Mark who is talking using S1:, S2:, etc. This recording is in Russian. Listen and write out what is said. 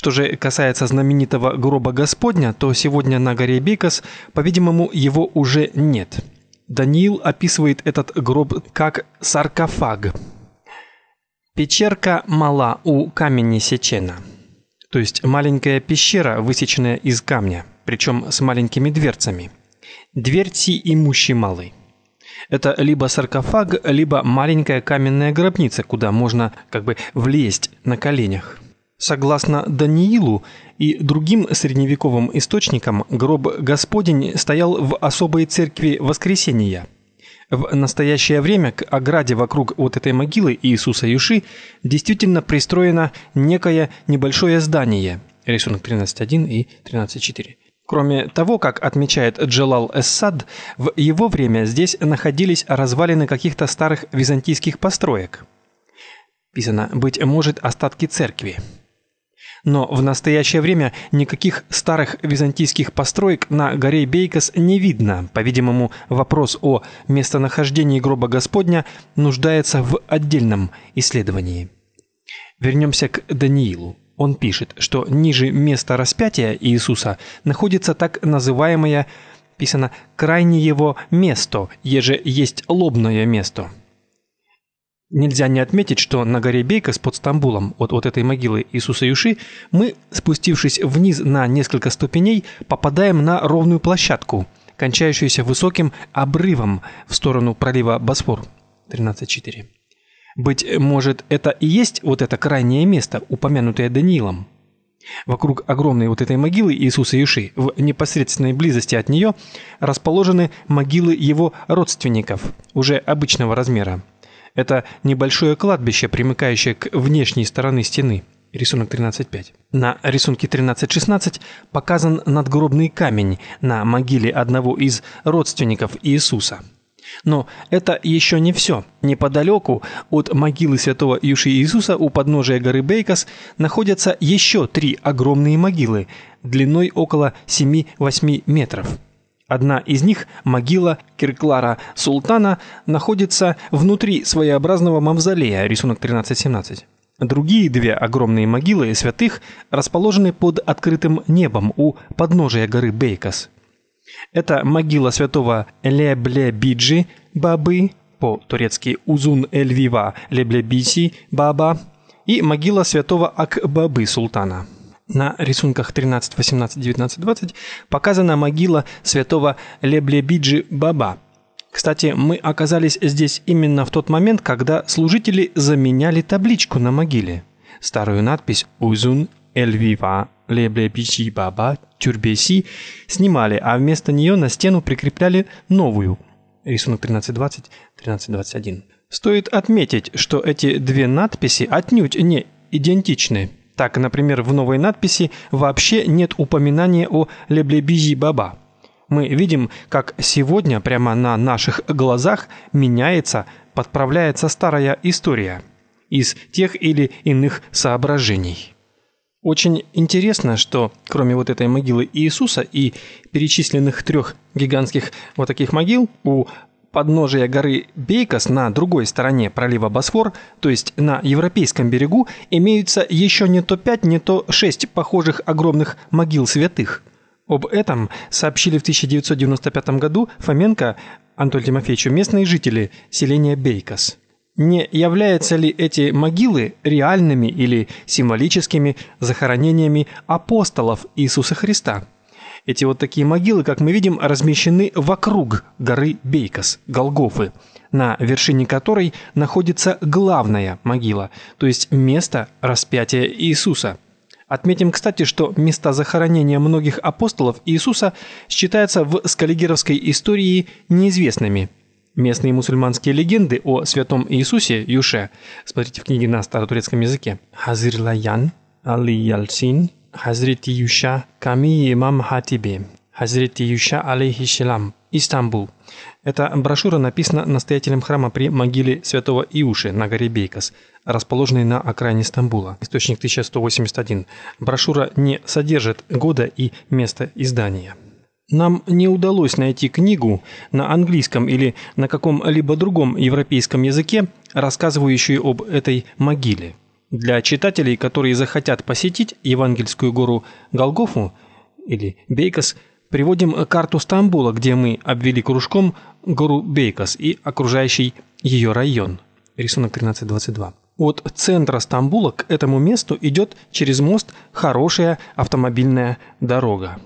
S1: Что же касается знаменитого гроба Господня, то сегодня на горе Бейкос, по-видимому, его уже нет. Даниил описывает этот гроб как саркофаг. Печерка мала у камени сечена. То есть маленькая пещера, высеченная из камня, причем с маленькими дверцами. Дверцы имущий малый. Это либо саркофаг, либо маленькая каменная гробница, куда можно как бы влезть на коленях. Согласно Даниилу и другим средневековым источникам, гроб Господень стоял в особой церкви Воскресения. В настоящее время к ограде вокруг вот этой могилы Иисуса Юши действительно пристроено некое небольшое здание. Рисунок 13.1 и 13.4. Кроме того, как отмечает Джалал Эссад, в его время здесь находились развалины каких-то старых византийских построек. Писано быть может остатки церкви. Но в настоящее время никаких старых византийских построек на горе Бейкос не видно. По-видимому, вопрос о местонахождении гроба Господня нуждается в отдельном исследовании. Вернемся к Даниилу. Он пишет, что ниже места распятия Иисуса находится так называемое писано крайнее его место, еже есть лобное место. Нельзя не отметить, что на горе Бейкос под Стамбулом, от вот этой могилы Иисуса Юши, мы, спустившись вниз на несколько ступеней, попадаем на ровную площадку, кончающуюся высоким обрывом в сторону пролива Босфор. 13.4. Быть может, это и есть вот это крайнее место, упомянутое Даниилом. Вокруг огромной вот этой могилы Иисуса Юши, в непосредственной близости от нее, расположены могилы его родственников, уже обычного размера. Это небольшое кладбище, примыкающее к внешней стороне стены. Рисунок 13.5. На рисунке 13.16 показан надгробный камень на могиле одного из родственников Иисуса. Но это еще не все. Неподалеку от могилы святого Юши Иисуса у подножия горы Бейкос находятся еще три огромные могилы длиной около 7-8 метров. Одна из них, могила Кирклара Султана, находится внутри своеобразного мавзолея, рисунок 13-17. Другие две огромные могилы святых расположены под открытым небом у подножия горы Бейкос. Это могила святого Леблебиджи Бабы, по-турецки Узун Эльвива Леблебиси Баба, и могила святого Акбабы Султана. На рисунках 13, 18, 19, 20 показана могила святого Леблебиджи Баба. Кстати, мы оказались здесь именно в тот момент, когда служители заменяли табличку на могиле. Старую надпись «Узун Эльвива Леблебиджи Баба Тюрбеси» снимали, а вместо нее на стену прикрепляли новую. Рисунок 1320, 1321. Стоит отметить, что эти две надписи отнюдь не идентичны. Так, например, в новой надписи вообще нет упоминания о Леблебизи Баба. Мы видим, как сегодня прямо на наших глазах меняется, подправляется старая история из тех или иных соображений. Очень интересно, что кроме вот этой могилы Иисуса и перечисленных трех гигантских вот таких могил у подножия горы Бейкос на другой стороне пролива Босфор, то есть на европейском берегу, имеются еще не то пять, не то шесть похожих огромных могил святых. Об этом сообщили в 1995 году Фоменко Антон Тимофеевичу местные жители селения Бейкос. Не являются ли эти могилы реальными или символическими захоронениями апостолов Иисуса Христа? Эти вот такие могилы, как мы видим, размещены вокруг горы Бейкос, Голгофы, на вершине которой находится главная могила, то есть место распятия Иисуса. Отметим, кстати, что места захоронения многих апостолов Иисуса считаются в скаллигеровской истории неизвестными. Местные мусульманские легенды о святом Иисусе Юше, смотрите в книге на старотурецком языке, Хазирлаян, Али Хазрити Юша Ками Имам Хатибе. Хазрити Юша алейхиссалам. Истанбул. Эта брошюра написана настоятелем храма при могиле святого Иуши на горе Бейкос, расположенной на окраине Стамбула. Источник 1181. Брошюра не содержит года и места издания. Нам не удалось найти книгу на английском или на каком-либо другом европейском языке, рассказывающую об этой могиле. Для читателей, которые захотят посетить Евангельскую гору Голгофу или Бейкос, приводим карту Стамбула, где мы обвели кружком гору Бейкос и окружающий ее район. Рисунок 1322. От центра Стамбула к этому месту идет через мост хорошая автомобильная дорога.